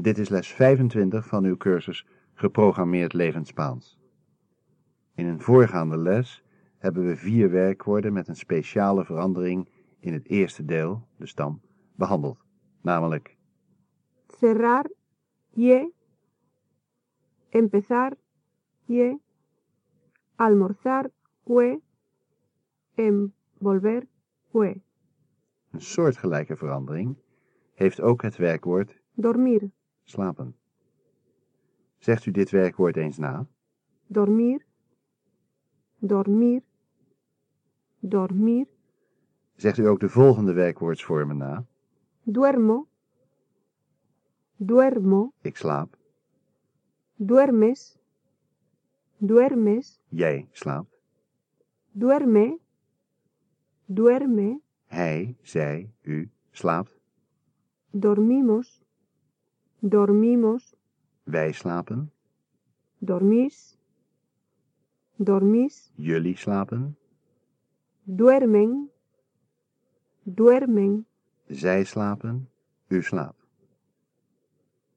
Dit is les 25 van uw cursus Geprogrammeerd Levend Spaans. In een voorgaande les hebben we vier werkwoorden met een speciale verandering in het eerste deel, de stam, behandeld. Namelijk cerrar, ye, empezar, ye, almorzar, we, envolver, we, een soortgelijke verandering heeft ook het werkwoord dormir, slapen. Zegt u dit werkwoord eens na? dormir, dormir, dormir, Zegt u ook de volgende werkwoordsvormen na? duermo, duermo, Ik slaap, duermes, duermes, jij slaapt, duerme, duerme, hij, zij, u slaapt, dormimos, dormimos, wij slapen, dormís, dormís, jullie slapen, duermen, duermen, zij slapen, u slaapt.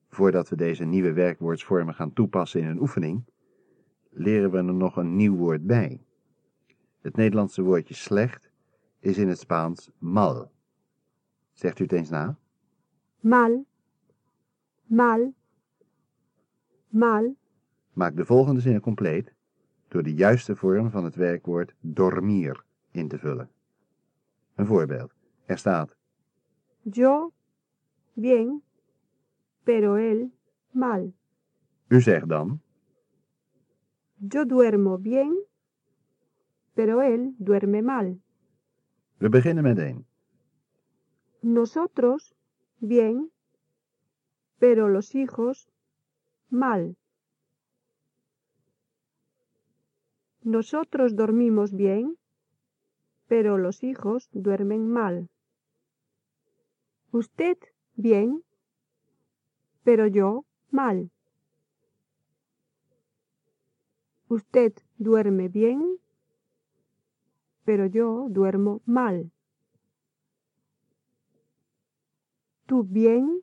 Voordat we deze nieuwe werkwoordsvormen gaan toepassen in een oefening, leren we er nog een nieuw woord bij. Het Nederlandse woordje slecht is in het Spaans mal. Zegt u het eens na? mal, mal, mal, Maak de volgende zinnen compleet door de juiste vorm van het werkwoord dormir in te vullen. Een voorbeeld. Er staat yo, bien, pero él, mal. U zegt dan, Yo duermo bien, pero él duerme mal. we beginnen met één. Nosotros, bien, pero los hijos, mal. Nosotros dormimos bien, pero los hijos duermen mal. Usted, bien, pero yo, mal. Usted duerme bien, pero yo duermo mal. Tú bien,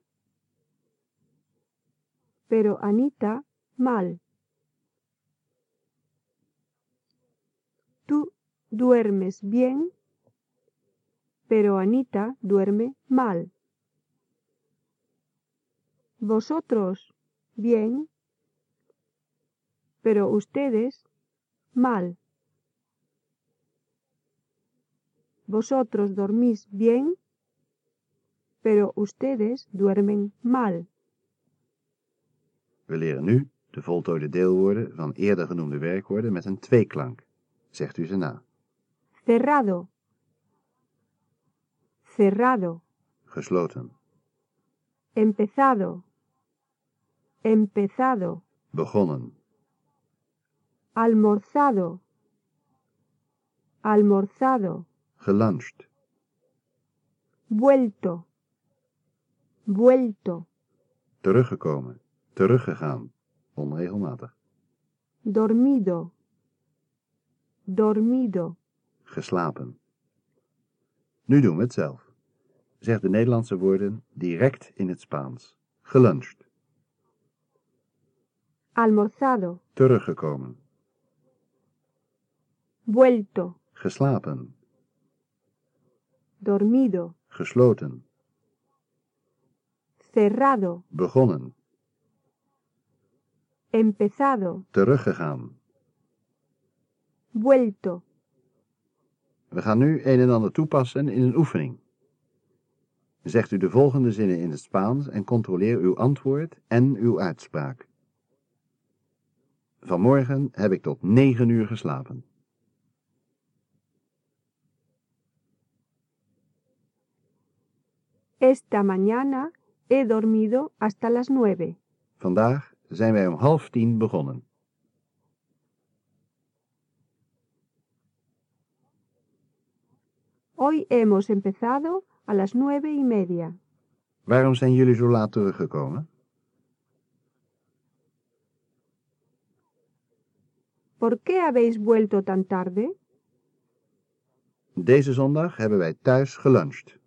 pero Anita mal. Tú duermes bien, pero Anita duerme mal. Vosotros bien, pero ustedes mal. Vosotros dormís bien, pero ustedes duermen mal. We leren nu de voltooide deelwoorden van eerder genoemde werkwoorden met een tweeklank. Zegt u ze na. Cerrado. Cerrado. Gesloten, Empezado. Empezado. begonnen, Almorzado. Almorzado. geluncht, Vuelto. Vuelto. teruggekomen, teruggegaan, onregelmatig, Dormido. Dormido. geslapen. Nu doen we het zelf. Zeg de Nederlandse woorden direct in het Spaans. Geluncht, Almorzado. teruggekomen, Vuelto. geslapen, Dormido. gesloten, Cerrado. begonnen, Empezado. teruggegaan. Vuelto. We gaan nu een en ander toepassen in een oefening. Zegt u de volgende zinnen in het Spaans en controleer uw antwoord en uw uitspraak. Vanmorgen heb ik tot negen uur geslapen. Esta mañana he dormido hasta las nueve. Vandaag zijn wij om half tien begonnen. Hoy hemos empezado a las nueve y media. Waarom zijn jullie zo laat teruggekomen? ¿Por qué habéis vuelto tan tarde? Deze zondag hebben wij thuis geluncht.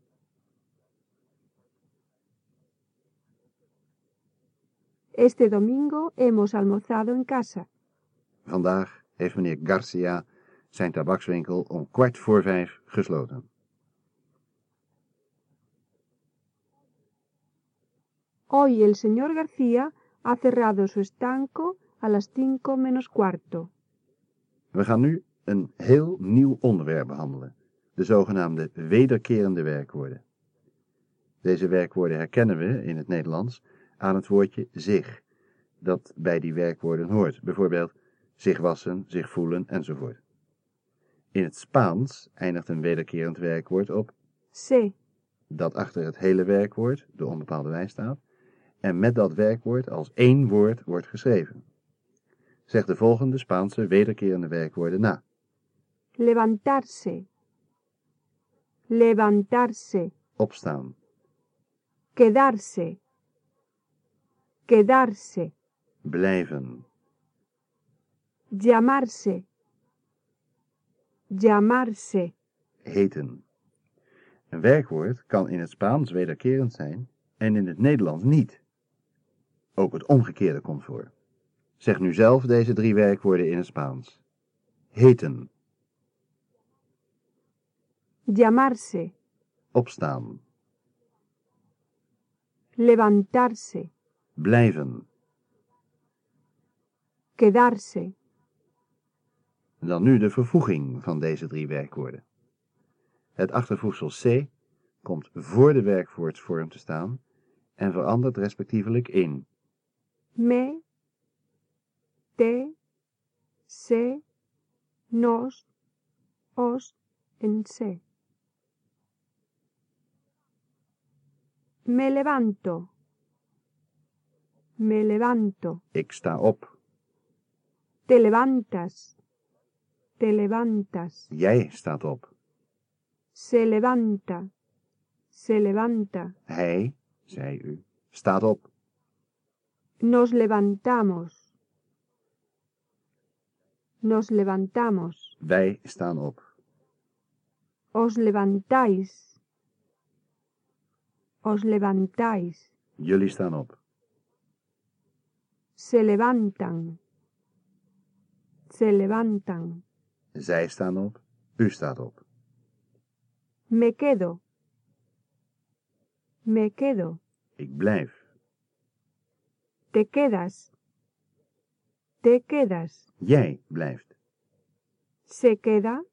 Este domingo hemos almorzado en casa. Vandaag heeft meneer Garcia zijn tabakswinkel om kwart voor vijf gesloten. Hoy el señor García ha cerrado su estanco a las cinco menos cuarto. We gaan nu een heel nieuw onderwerp behandelen, de zogenaamde wederkerende werkwoorden. Deze werkwoorden herkennen we in het Nederlands aan het woordje zich, dat bij die werkwoorden hoort, bijvoorbeeld zich wassen, zich voelen enzovoort. In het Spaans eindigt een wederkerend werkwoord op Se, dat achter het hele werkwoord, de onbepaalde wijs staat, en met dat werkwoord als één woord wordt geschreven. Zeg de volgende Spaanse wederkerende werkwoorden na. levantarse, levantarse, Opstaan, quedarse, quedarse, blijven, llamarse, llamarse, heten. Een werkwoord kan in het Spaans wederkerend zijn en in het Nederlands niet. Ook het omgekeerde komt voor. Zeg nu zelf deze drie werkwoorden in het Spaans. Heten, llamarse, opstaan, levantarse, blijven. quedarse, Dan nu de vervoeging van deze drie werkwoorden. Het achtervoegsel c komt voor de werkwoordsvorm te staan en verandert respectievelijk in me, te, se, nos, os en se. Me levanto, me levanto, ik sta op, te levantas, te levantas, jij staat op, se levanta, se levanta, hij, zij u, staat op, nos levantamos, nos levantamos, wij staan op, os levantáis, os levantáis, jullie staan op, se levantan, se levantan, zij staan op, u staat op, me quedo, me quedo, ik blijf, te quedas, te quedas, jij blijft, se queda,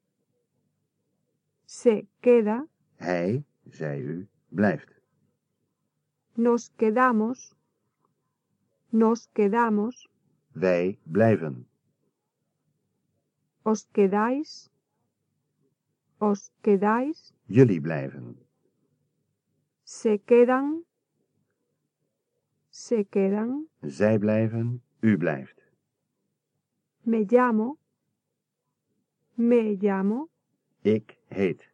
se queda, hij, zij u, blijft, nos quedamos, nos quedamos, wij blijven, os quedáis, os quedáis, jullie blijven, se quedan, se quedan, zij blijven, u blijft, me llamo, me llamo, ik heet,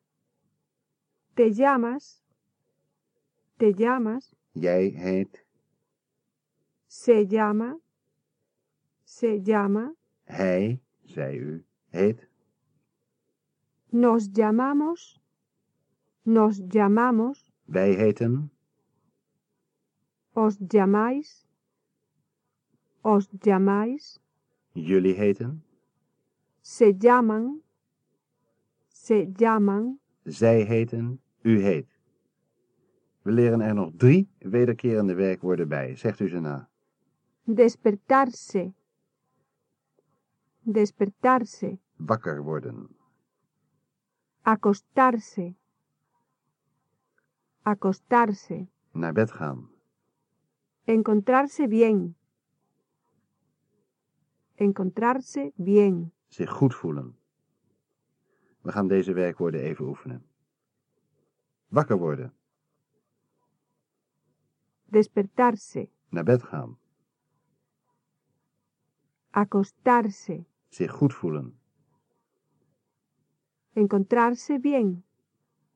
te llamas, te llamas, jij heet, se llama, se llama, hij, zij u, heet, nos llamamos, nos llamamos, wij heten, os llamáis, os llamáis, jullie heten, se llaman, se llaman, zij heten, u heet. We leren er nog drie wederkerende werkwoorden bij. Zegt u ze na. Despertarse, despertarse, Wakker worden, acostarse, acostarse, naar bed gaan, encontrarse bien, encontrarse bien, zich goed voelen. We gaan deze werkwoorden even oefenen. Wakker worden, despertarse, naar bed gaan, acostarse, zich goed voelen. encontrarse bien,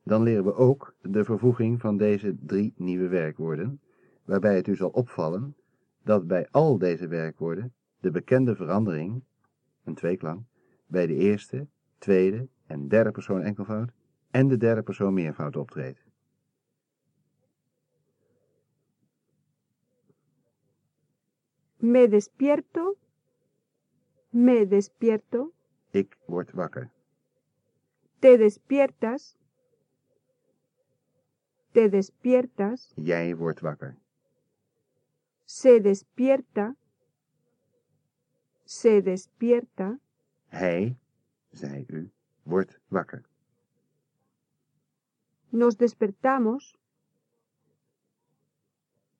Dan leren we ook de vervoeging van deze drie nieuwe werkwoorden, waarbij het u zal opvallen dat bij al deze werkwoorden de bekende verandering, een tweeklang, bij de eerste, tweede en derde persoon enkelvoud en de derde persoon meervoud optreedt. Me despierto. Me despierto. Ik word wakker. Te despiertas. Te despiertas. Jij wordt wakker. Se despierta. Se despierta. Hij, zei u, wordt wakker. Nos despertamos.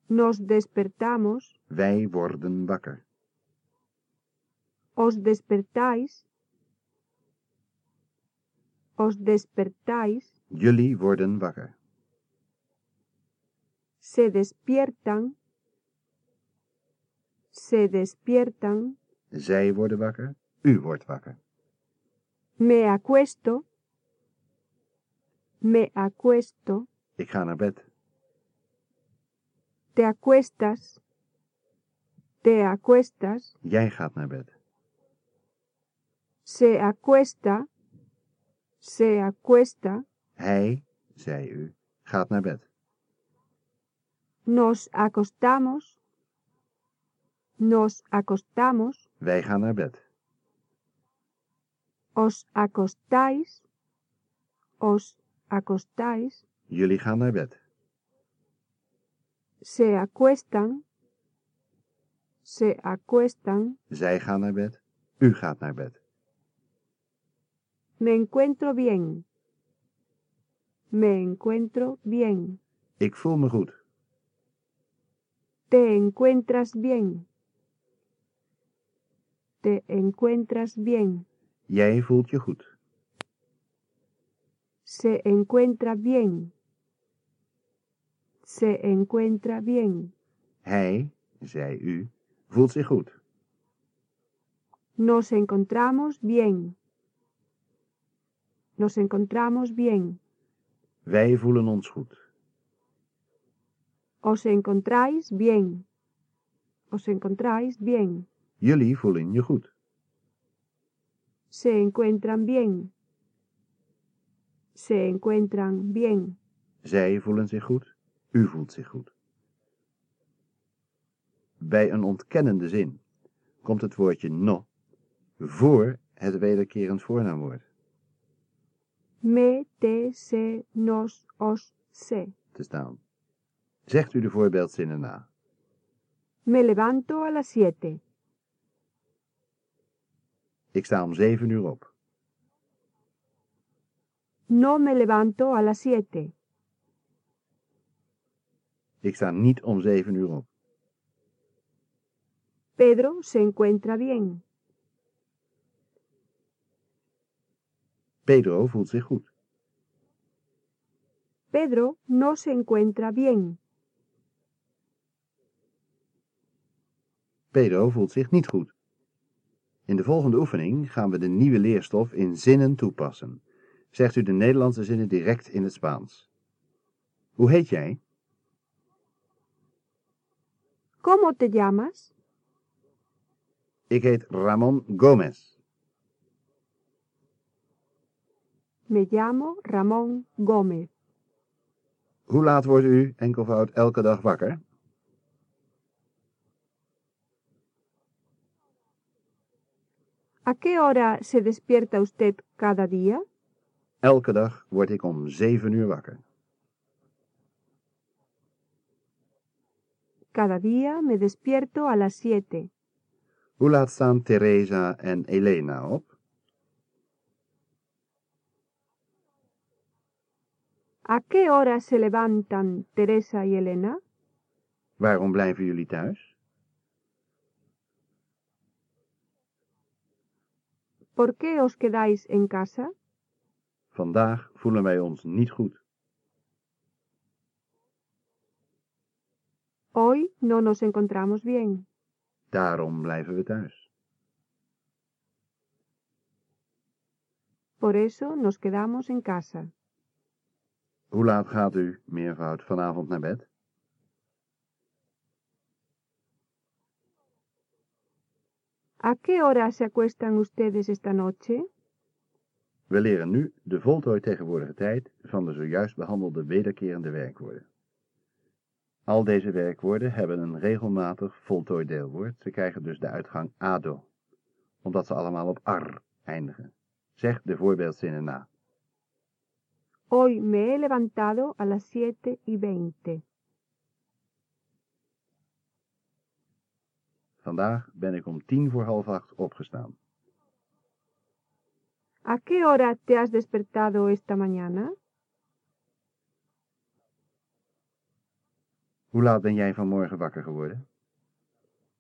Nos despertamos. Wij worden wakker. Os despertáis. Os despertáis. Jullie worden wakker. Se despiertan. Se despiertan. Zij worden wakker. U wordt wakker. Me acuesto. Me acuesto. Ik ga naar bed. Te acuestas. Te acuestas. Jij gaat naar bed. Se acuesta. Se acuesta. Hij, zei u, gaat naar bed. Nos acostamos. Nos acostamos. Wij gaan naar bed. Os acostáis. Os acostáis. Jullie gaan naar bed. Se acuestan. Se acuestan. Zij gaan naar bed. U gaat naar bed. Me encuentro bien. Me encuentro bien. Ik voel me goed. Te encuentras bien. Te encuentras bien. Jij voelt je goed. Se encuentra bien. Se encuentra bien. Hij, zei u, voelt zich goed. Nos encontramos bien. Nos encontramos bien. Wij voelen ons goed. Os encontráis bien. Os encontráis bien. Jullie voelen je goed. Se encuentran bien. Se encuentran bien. Zij voelen zich goed. U voelt zich goed. Bij een ontkennende zin komt het woordje no voor het wederkerend voornaamwoord Me, te, se, nos, os, se. te staan. Zegt u de voorbeeldzinnen na. Me levanto a las siete. Ik sta om zeven uur op. No me levanto a las siete. Ik sta niet om zeven uur op. Pedro se encuentra bien. Pedro voelt zich goed. Pedro no se encuentra bien. Pedro voelt zich niet goed. In de volgende oefening gaan we de nieuwe leerstof in zinnen toepassen. Zegt u de Nederlandse zinnen direct in het Spaans. Hoe heet jij? ¿Cómo te llamas? Ik heet Ramon Gomez. Me llamo Ramón Gómez. Hoe laat wordt u, enkelvoud, elke dag wakker? ¿A qué hora se despierta usted cada día? Elke dag word ik om zeven uur wakker. Cada día me despierto a las siete. Hoe laat staan Teresa en Elena op? ¿A qué hora se levantan Teresa y Elena? Waarom blijven jullie thuis? ¿Por qué os quedáis en casa? Vandaag voelen wij ons niet goed. Hoy no nos encontramos bien. Daarom blijven we thuis. Por eso nos quedamos en casa. Hoe laat gaat u, meervoud, vanavond naar bed? ¿A qué hora se acuestan ustedes esta noche? We leren nu de voltooid tegenwoordige tijd van de zojuist behandelde wederkerende werkwoorden. Al deze werkwoorden hebben een regelmatig voltooid deelwoord. Ze krijgen dus de uitgang ado, omdat ze allemaal op ar eindigen. Zeg de voorbeeldzinnen na. Hoy me he levantado a las siete y veinte. Vandaag ben ik om tien voor half acht opgestaan. ¿A qué hora te has despertado esta mañana? Hoe laat ben jij vanmorgen wakker geworden?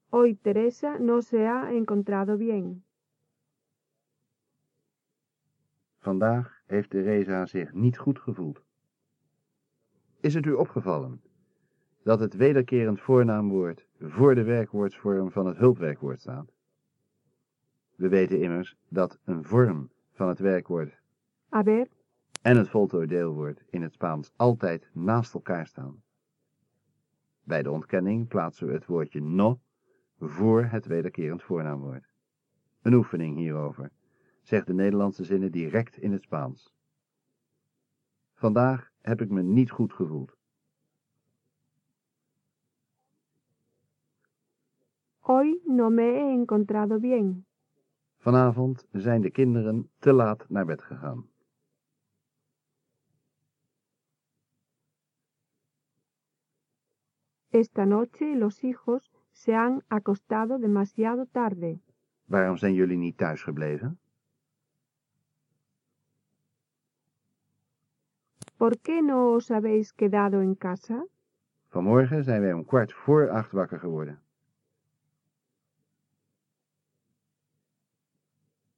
Hoy Teresa no se ha encontrado bien. Vandaag heeft Teresa zich niet goed gevoeld. Is het u opgevallen dat het wederkerend voornaamwoord voor de werkwoordsvorm van het hulpwerkwoord staat? We weten immers dat een vorm van het werkwoord Haber, en het voltooid deelwoord in het Spaans altijd naast elkaar staan. Bij de ontkenning plaatsen we het woordje no voor het wederkerend voornaamwoord. Een oefening hierover zegt de Nederlandse zinnen direct in het Spaans. Vandaag heb ik me niet goed gevoeld. hoy no me he encontrado bien. Vanavond zijn de kinderen te laat naar bed gegaan. Esta noche los hijos se han acostado demasiado tarde. Waarom zijn jullie niet thuis gebleven? ¿Por qué no os habéis quedado en casa? Vanmorgen zijn wij om kwart voor acht wakker geworden.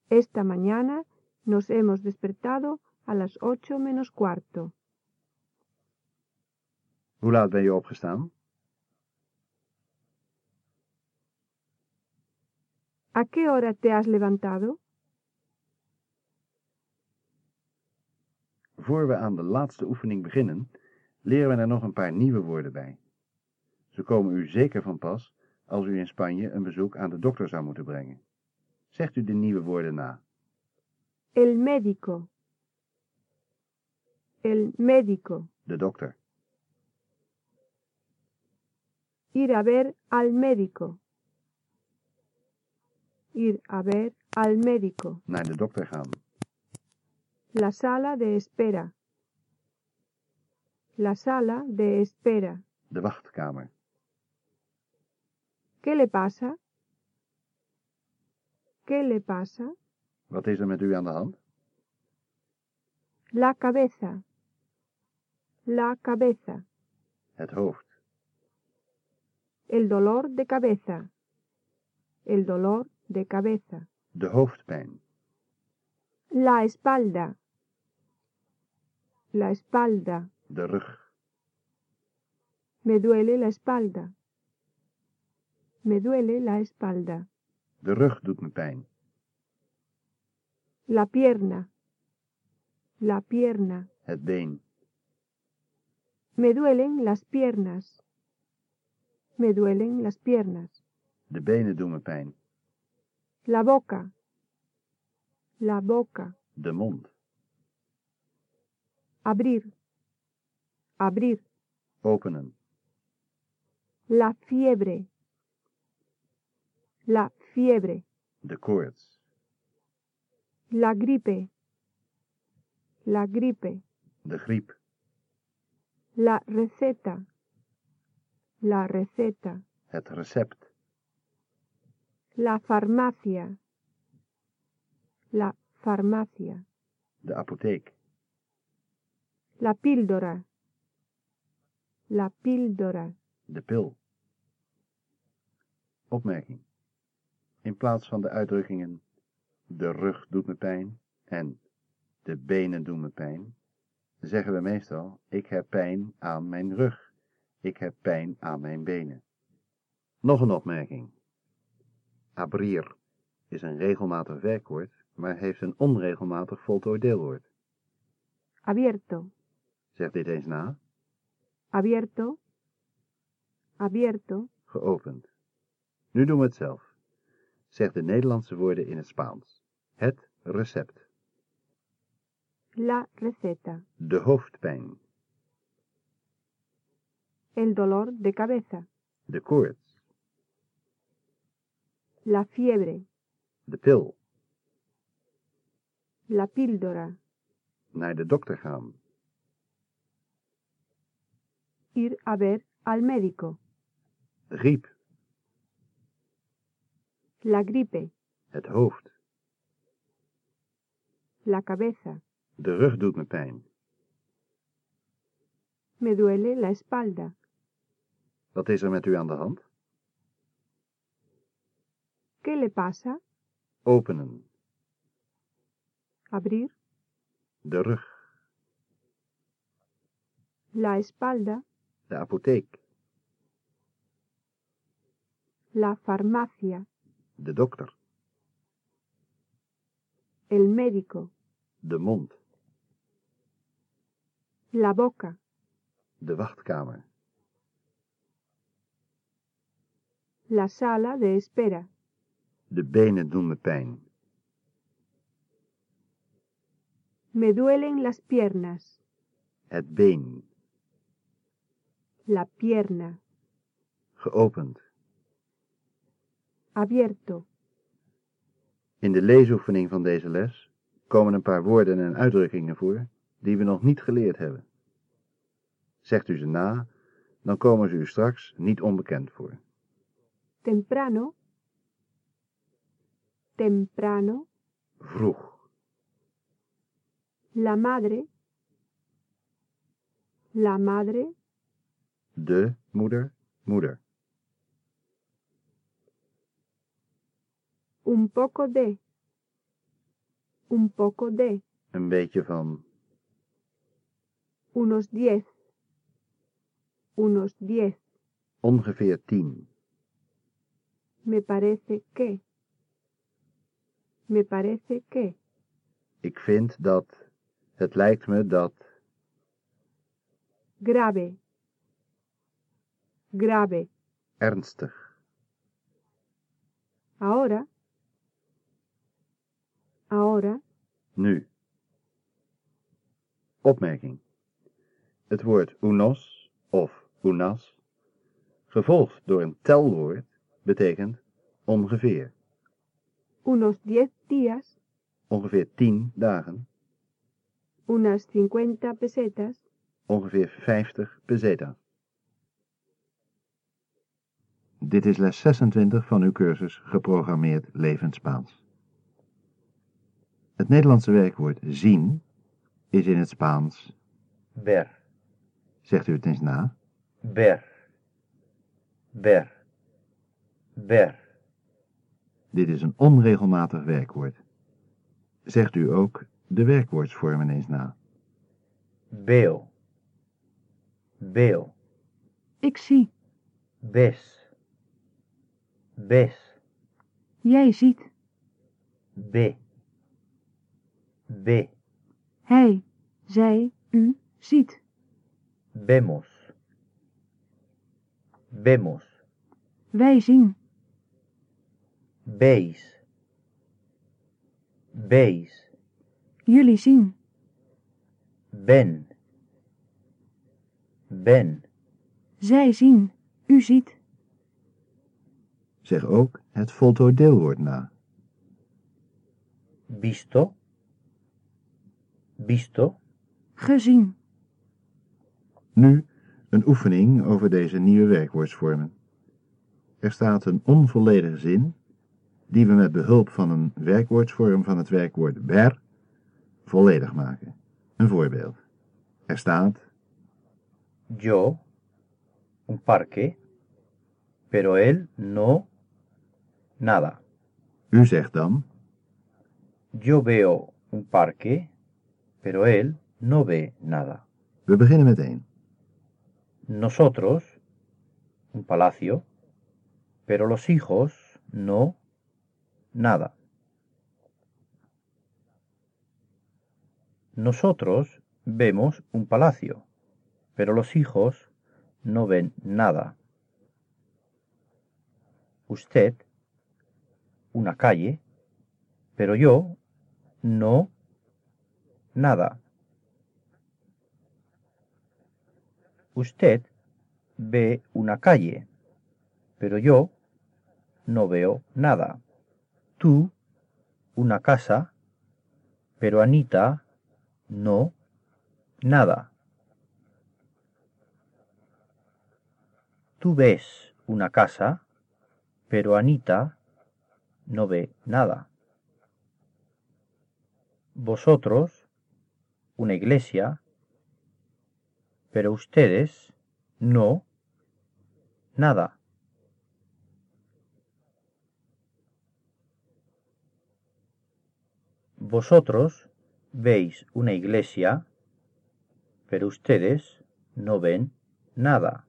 Esta mañana nos hemos despertado a las ocho menos cuarto. Hoe laat ben je opgestaan? ¿A qué hora te has levantado? Voor we aan de laatste oefening beginnen, leren we er nog een paar nieuwe woorden bij. Ze komen u zeker van pas als u in Spanje een bezoek aan de dokter zou moeten brengen. Zegt u de nieuwe woorden na. El médico. El médico. De dokter. Ir a ver al médico. Ir a ver al médico. Naar de dokter gaan. La sala de espera. La sala de espera. De wachtkamer. ¿Qué le pasa? ¿Qué le pasa? Wat is er met u aan de hand? La cabeza. La cabeza. Het hoofd. El dolor de cabeza. El dolor de cabeza. De hoofdpijn. La espalda. La espalda. De rug. Me duele la espalda. Me duele la espalda. De rug doet me pijn. La pierna. La pierna. Het been. Me duelen las piernas. Me duelen las piernas. De benen doen me pijn. La boca. La boca. De mond. Abrir. Abrir. Openen. La fiebre. La fiebre. De koorts. La gripe. La gripe. De griep. La receta. La receta. Het recept. La farmacia. La farmacia. De apotheek. La píldora. La píldora. De pil. Opmerking. In plaats van de uitdrukkingen de rug doet me pijn en de benen doen me pijn, zeggen we meestal ik heb pijn aan mijn rug. Ik heb pijn aan mijn benen. Nog een opmerking. Abrir is een regelmatig werkwoord, maar heeft een onregelmatig voltooid deelwoord. Abierto. Zeg dit eens na. Abierto. Abierto. Geopend. Nu doen we het zelf. Zeg de Nederlandse woorden in het Spaans. Het recept. La receta. De hoofdpijn. el dolor de cabeza, de koorts, la fiebre, de pil, la píldora, naar de dokter gaan, ir a ver al médico, griep, la gripe, het hoofd, la cabeza, de rug doet me pijn. me duele la espalda, Wat is er met u aan de hand? ¿qué le pasa? Openen, Abrir, de rug, la espalda, de apotheek, la farmacia, de dokter, el médico, de mond, la boca, de wachtkamer, la sala de espera, de benen doen me pijn. me duelen las piernas, Het been, la pierna, geopend. abierto, In de leesoefening van deze les komen een paar woorden en uitdrukkingen voor die we nog niet geleerd hebben. Zegt u ze na, dan komen ze u straks niet onbekend voor. temprano, temprano, Vroeg, la madre, la madre, de moeder, moeder. un poco de, un poco de, Een beetje van unos diez, unos diez, ongeveer tien. me parece que, me parece que, Ik vind dat, het lijkt me dat, grave, grave, ernstig. ahora, ahora, Nu. Opmerking. Het woord unos of unas, gevolgd door een telwoord, betekent ongeveer. unos diez días, Ongeveer tien dagen, unas cincuenta pesetas, ongeveer 50 pesetas. Dit is les 26 van uw cursus Geprogrammeerd Levend Spaans. Het Nederlandse werkwoord zien is in het Spaans, ver, zegt u het eens na, ver, ver, ver, dit is een onregelmatig werkwoord. Zegt u ook de werkwoordsvormen eens na. veo, veo, ik zie, ves, ves, jij ziet, ve, ve, hij, zij, u ziet, vemos, vemos, wij zien, veis, veis, jullie zien, ven, ven, zij zien, u ziet, Zeg ook het voltooid deelwoord na. visto, visto, gezien, Nu een oefening over deze nieuwe werkwoordsvormen. Er staat een onvolledige zin die we met behulp van een werkwoordsvorm van het werkwoord ver volledig maken. Een voorbeeld. Er staat yo, un parque, pero él no, nada. U zegt dan Yo veo un parque, pero él no ve nada. We beginnen met één. Nosotros, un palacio, pero los hijos no, nada. Nosotros vemos un palacio, pero los hijos no ven nada. Usted, una calle, pero yo no, nada. Usted ve una calle, pero yo no veo nada. Tú, una casa, pero Anita, no, nada. Tú ves una casa, pero Anita no ve nada. Vosotros, una iglesia, pero ustedes, no, nada. Vosotros veis una iglesia, pero ustedes no ven nada.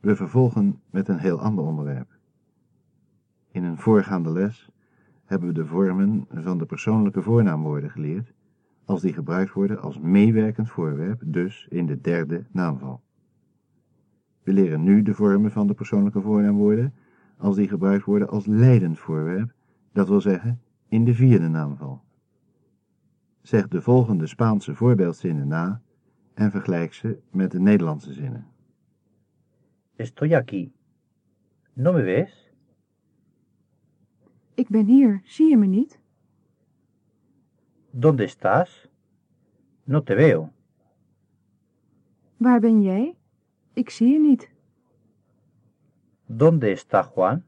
We vervolgen met een heel ander onderwerp. In een voorgaande les hebben we de vormen van de persoonlijke voornaamwoorden geleerd, als die gebruikt worden als meewerkend voorwerp, dus in de derde naamval. We leren nu de vormen van de persoonlijke voornaamwoorden, als die gebruikt worden als leidend voorwerp, dat wil zeggen in de vierde naamval. Zeg de volgende Spaanse voorbeeldzinnen na en vergelijk ze met de Nederlandse zinnen. Estoy aquí. ¿No me ves? Ik ben hier, zie je me niet? ¿Dónde estás? No te veo. Waar ben jij? Ik zie je niet. ¿Dónde está Juan?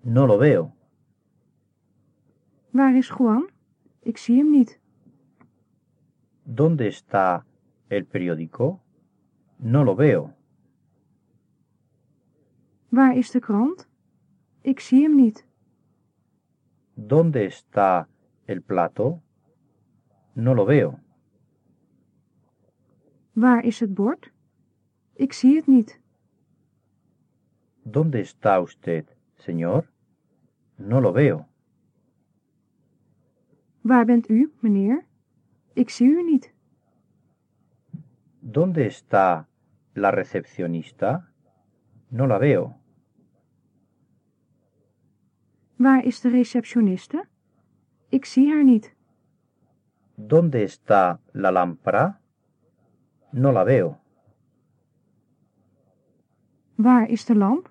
No lo veo. Waar is Juan? Ik zie hem niet. ¿Dónde está el periódico? No lo veo. Waar is de krant? Ik zie hem niet. ¿Dónde está el plato? No lo veo. Waar is het bord? Ik zie het niet. ¿Dónde está usted, señor? No lo veo. Waar bent u, meneer? Ik zie u niet. ¿Dónde está la recepcionista? No la veo. Waar is de receptioniste? Ik zie haar niet. ¿Dónde está la lámpara? No la veo. Waar is de lamp?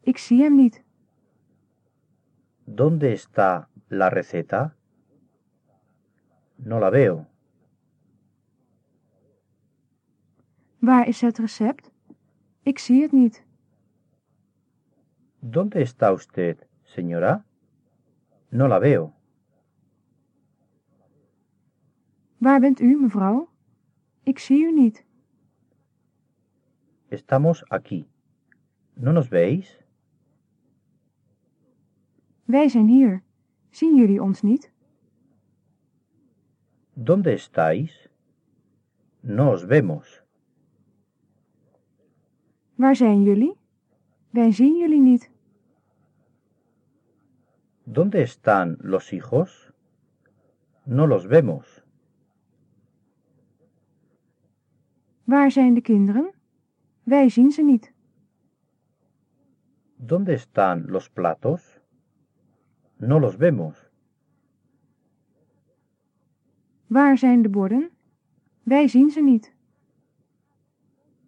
Ik zie hem niet. ¿Dónde está la receta? No la veo. Waar is het recept? Ik zie het niet. ¿Dónde está usted, señora? No la veo. Waar bent u, mevrouw? Ik zie u niet. Estamos aquí. ¿No nos veis? Wij zijn hier. Zien jullie ons niet? ¿Dónde estáis? No os vemos. Waar zijn jullie? Wij zien jullie niet. ¿Dónde están los hijos? No los vemos. Waar zijn de kinderen? Wij zien ze niet. ¿Dónde están los platos? No los vemos. Waar zijn de borden? Wij zien ze niet.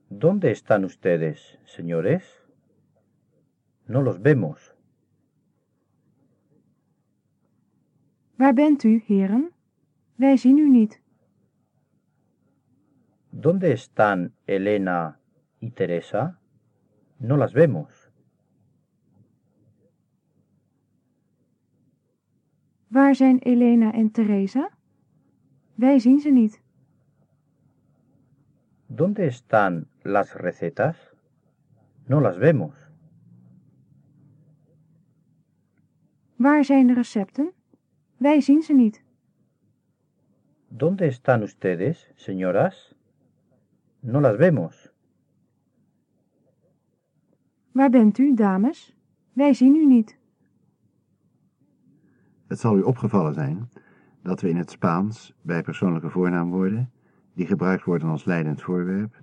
¿Dónde están ustedes, señores? No los vemos. Waar bent u, heren? Wij zien u niet. ¿Dónde están Elena y Teresa? No las vemos. Waar zijn Elena en Teresa? Wij zien ze niet. ¿Dónde están las recetas? No las vemos. Waar zijn de recepten? Wij zien ze niet. ¿Dónde están ustedes, señoras? No las vemos. Waar bent u, dames? Wij zien u niet. Het zal u opgevallen zijn dat we in het Spaans bij persoonlijke voornaamwoorden, die gebruikt worden als leidend voorwerp,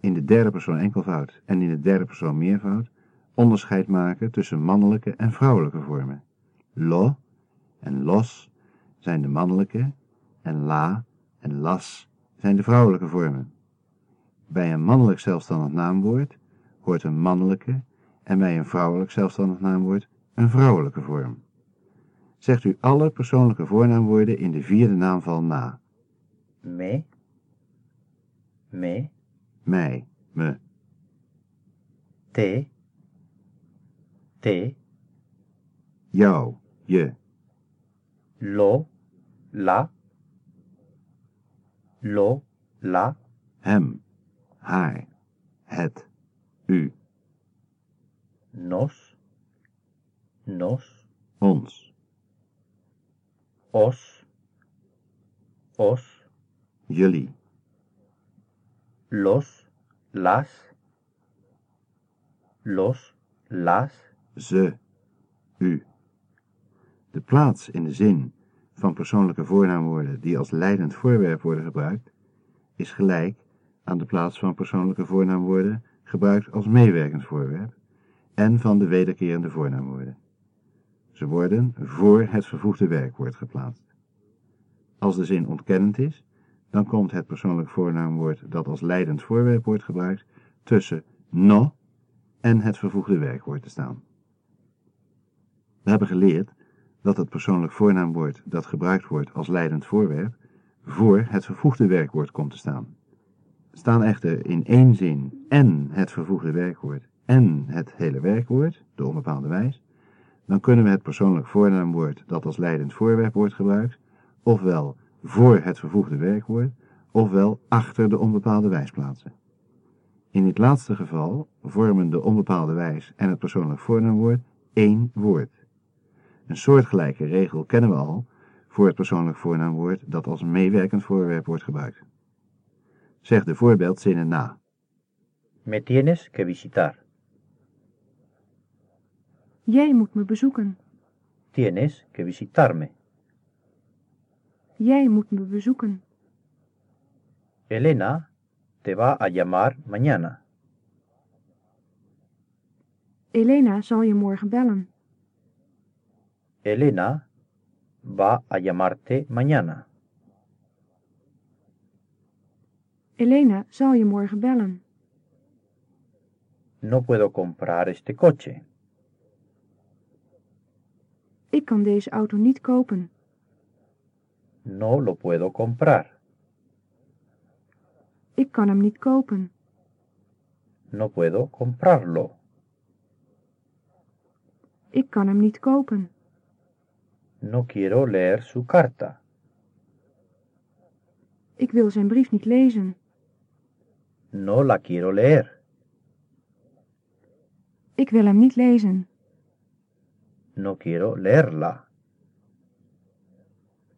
in de derde persoon enkelvoud en in de derde persoon meervoud onderscheid maken tussen mannelijke en vrouwelijke vormen. Lo en los zijn de mannelijke en la en las zijn de vrouwelijke vormen. Bij een mannelijk zelfstandig naamwoord hoort een mannelijke en bij een vrouwelijk zelfstandig naamwoord een vrouwelijke vorm. Zegt u alle persoonlijke voornaamwoorden in de vierde naamval na. me, me, Mij, me, te, te, jou, je, lo, la, lo, la, hem, haar, het, u, nos, nos, ons, os, os, jullie, los, las, los, las, ze, u. De plaats in de zin van persoonlijke voornaamwoorden die als leidend voorwerp worden gebruikt, is gelijk aan de plaats van persoonlijke voornaamwoorden gebruikt als meewerkend voorwerp en van de wederkerende voornaamwoorden. Ze worden voor het vervoegde werkwoord geplaatst. Als de zin ontkennend is, dan komt het persoonlijk voornaamwoord dat als leidend voorwerp wordt gebruikt tussen no en het vervoegde werkwoord te staan. We hebben geleerd dat het persoonlijk voornaamwoord dat gebruikt wordt als leidend voorwerp voor het vervoegde werkwoord komt te staan. Staan echter in één zin en het vervoegde werkwoord en het hele werkwoord, de onbepaalde wijs, dan kunnen we het persoonlijk voornaamwoord dat als leidend voorwerp wordt gebruikt, ofwel voor het vervoegde werkwoord, ofwel achter de onbepaalde wijs plaatsen. In dit laatste geval vormen de onbepaalde wijs en het persoonlijk voornaamwoord één woord. Een soortgelijke regel kennen we al voor het persoonlijk voornaamwoord dat als meewerkend voorwerp wordt gebruikt. Zeg de voorbeeldzinnen na. me tienes que visitar, Jij moet me bezoeken. tienes que visitarme, Jij moet me bezoeken. Elena te va a llamar mañana, Elena zal je morgen bellen. Elena va a llamarte mañana, Elena zal je morgen bellen. no puedo comprar este coche, Ik kan deze auto niet kopen. no lo puedo comprar, Ik kan hem niet kopen. no puedo comprarlo, Ik kan hem niet kopen. No quiero leer su carta, Ik wil zijn brief niet lezen. no la quiero leer, Ik wil hem niet lezen. no quiero leerla,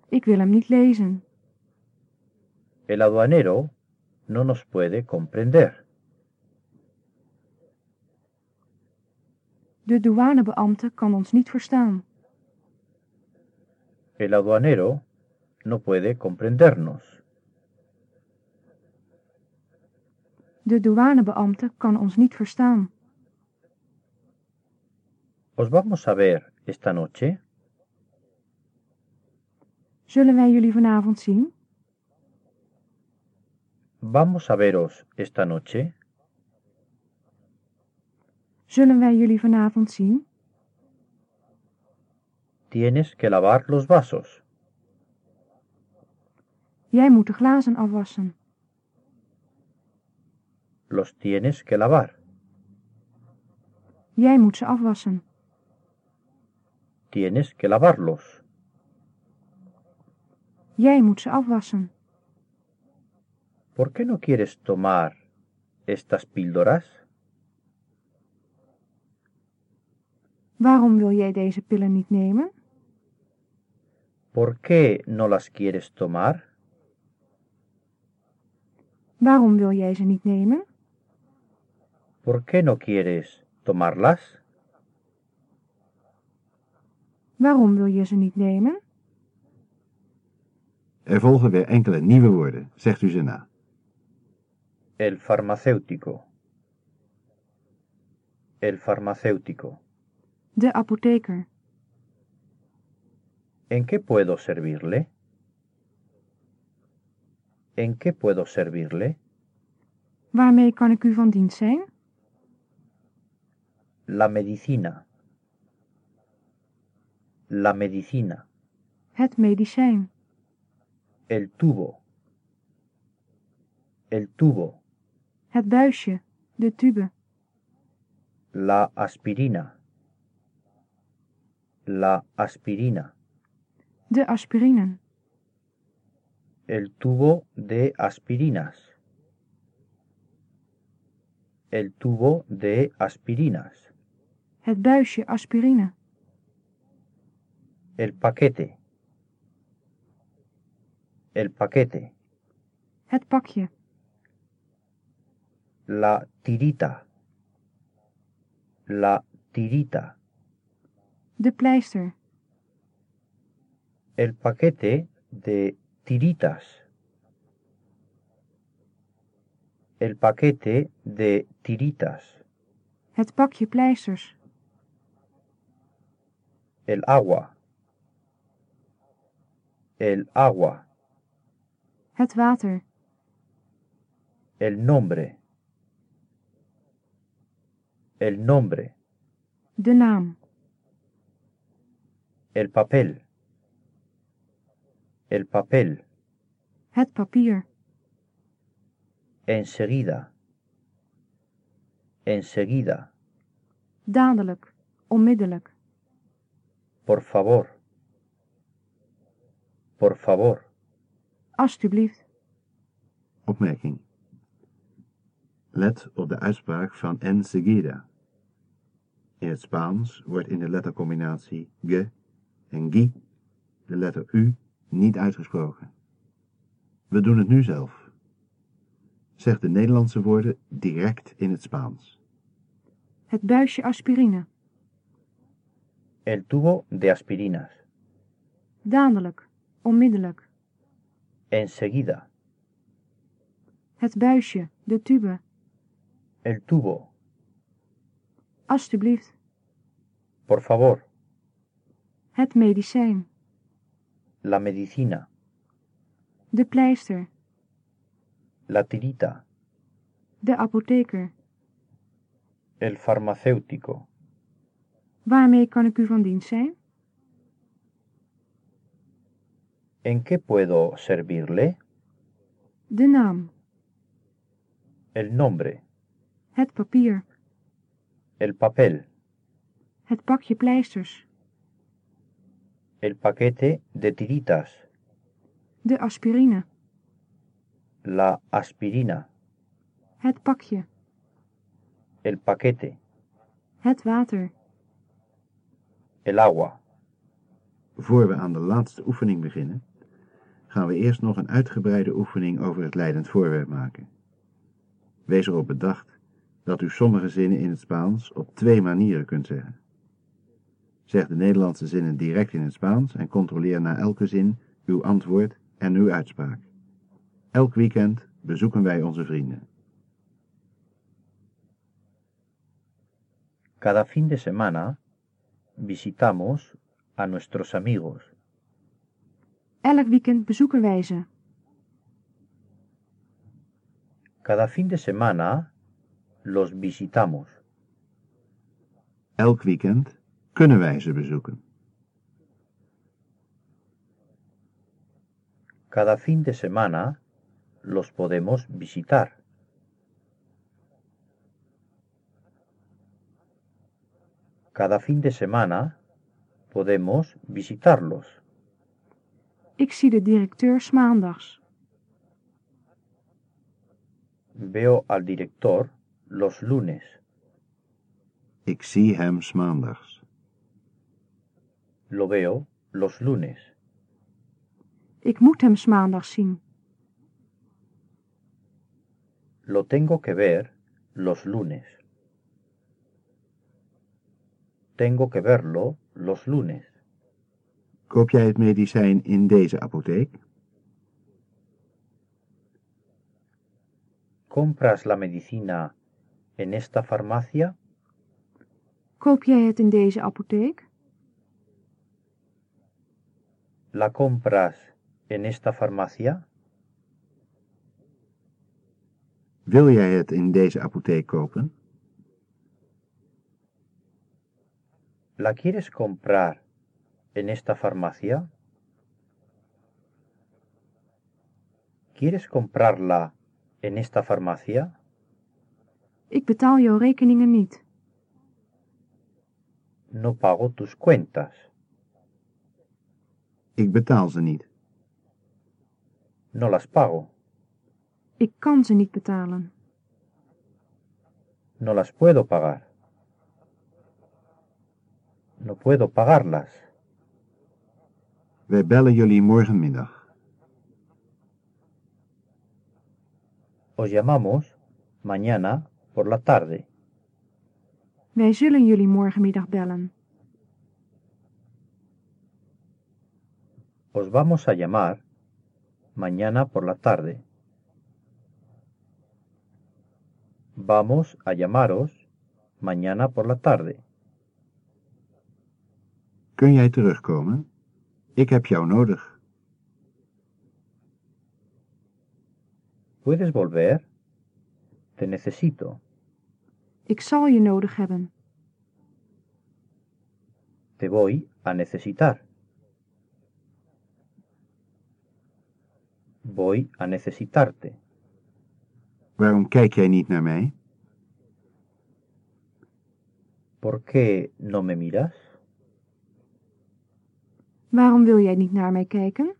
Ik wil hem niet lezen. el aduanero no nos puede comprender, De douanebeambte kan ons niet verstaan. El aduanero no puede comprendernos, De douanebeambte kan ons niet verstaan. ¿os vamos a ver esta noche? Zullen wij jullie vanavond zien? ¿Vamos a veros esta noche? Zullen wij jullie vanavond zien? Tienes que lavar los vasos. Jij moet de glazen afwassen. Los tienes que lavar. Jij moet ze afwassen. Tienes que lavarlos. Jij moet ze afwassen. ¿Por qué no quieres tomar estas píldoras? Waarom wil jij deze pillen niet nemen? ¿Por qué no las quieres tomar? Waarom wil jij ze niet nemen? ¿Por qué no quieres tomarlas? Waarom wil je ze niet nemen? Er volgen weer enkele nieuwe woorden. Zegt u ze na. El farmacéutico. El farmacéutico. De apotheker. ¿En qué puedo servirle? ¿En qué puedo servirle? Waarmee kan ik u van dienst zijn? La medicina. La medicina. Het medicijn. El tubo. El tubo. Het buisje. De tube. La aspirina. La aspirina. De aspirinen. El tubo de aspirinas. El tubo de aspirinas. Het buisje aspirine. El paquete. El paquete. Het pakje. La tirita. La tirita. De pleister. El paquete de tiritas. El paquete de tiritas. Het pakje pleisters. El agua. El agua. Het water. El nombre. El nombre. De naam. El papel. El papel. Het papier. Enseguida. Enseguida. Dadelijk. Onmiddellijk. Por favor. Por favor. Alsjeblieft. Opmerking. Let op de uitspraak van enseguida. In het Spaans wordt in de lettercombinatie ge en gi de letter u niet uitgesproken. We doen het nu zelf. Zeg de Nederlandse woorden direct in het Spaans. Het buisje aspirine. El tubo de aspirinas. Dadelijk. Onmiddellijk. Enseguida. Het buisje. De tube. El tubo. Alsjeblieft. Por favor. Het medicijn. La medicina. De pleister. La tirita. De apotheker. El farmacéutico. Waarmee kan ik u van dienst zijn? ¿En qué puedo servirle? De naam. El nombre. Het papier. El papel. Het pakje pleisters. El paquete de tiritas. De aspirine. La aspirina. Het pakje. El paquete. Het water. El agua. Voor we aan de laatste oefening beginnen, gaan we eerst nog een uitgebreide oefening over het leidend voorwerp maken. Wees erop bedacht dat u sommige zinnen in het Spaans op twee manieren kunt zeggen. Zeg de Nederlandse zinnen direct in het Spaans en controleer na elke zin uw antwoord en uw uitspraak. Elk weekend bezoeken wij onze vrienden. Cada fin de semana visitamos a nuestros amigos. Elk weekend bezoeken wij ze. Cada fin de semana los visitamos. Elk weekend kunnen wij ze bezoeken. Cada fin de semana los podemos visitar. Cada fin de semana podemos visitarlos. Ik zie de directeur 's maandags. Veo al director los lunes. Ik zie hem 's maandags. Lo veo los lunes. Ik moet hem 's maandags zien. Lo tengo que ver los lunes. Tengo que verlo los lunes. Koop jij het medicijn in deze apotheek? ¿Compras la medicina en esta farmacia? Koop jij het in deze apotheek? ¿La compras en esta farmacia? Wil jij het in deze apotheek kopen? ¿La quieres comprar en esta farmacia? ¿Quieres comprarla en esta farmacia? Ik betaal jouw rekeningen niet. No pago tus cuentas. Ik betaal ze niet. No las pago. Ik kan ze niet betalen. No las puedo pagar. No puedo pagarlas. Wij bellen jullie morgenmiddag. Os llamamos mañana por la tarde. Wij zullen jullie morgenmiddag bellen. Os vamos a llamar mañana por la tarde. Vamos a llamaros mañana por la tarde. Kun jij terugkomen? Ik heb jou nodig. ¿Puedes volver? Te necesito. Ik zal je nodig hebben. Te voy a necesitar. Voy a necesitarte. Waarom kijk jij niet naar mij? ¿Por qué no me miras? Waarom wil jij niet naar mij kijken?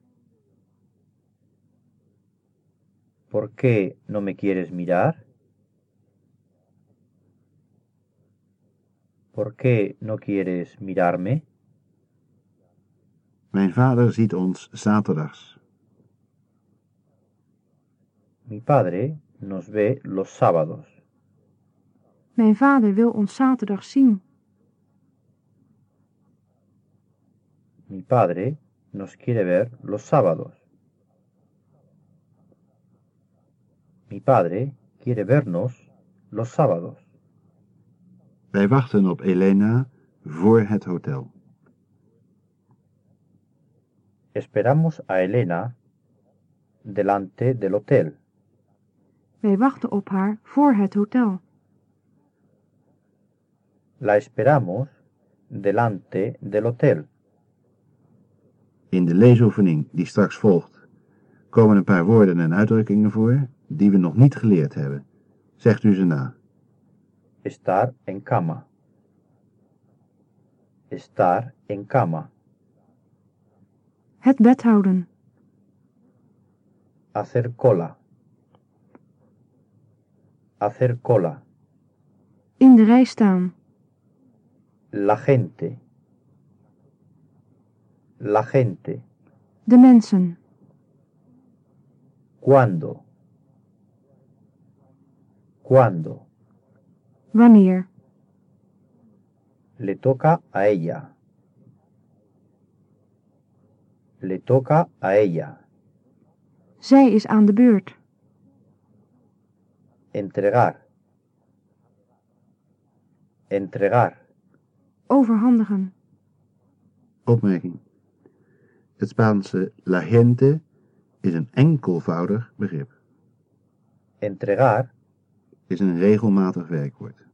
¿Por qué no me quieres mirar? ¿Por qué no quieres mirarme? Mijn vader ziet ons zaterdags. Mi padre nos ve los sábados. Mijn vader wil ons zaterdag zien. Mi padre nos quiere ver los sábados. Mi padre quiere vernos los sábados. Wij wachten op Elena voor het hotel. Esperamos a Elena delante del hotel. Wij wachten op haar voor het hotel. La esperamos delante del hotel. In de leesoefening die straks volgt komen een paar woorden en uitdrukkingen voor die we nog niet geleerd hebben. Zegt u ze na. Estar en cama. Estar en cama. Het bed houden. Hacer cola. Hacer cola. In de rij staan. La gente. La gente. De mensen. ¿Cuándo? ¿Cuándo? Wanneer. Le toca a ella. Le toca a ella. Zij is aan de beurt. Entregar. Entregar. Overhandigen. Opmerking. Het Spaanse la gente is een enkelvoudig begrip. Entregar Is een regelmatig werkwoord.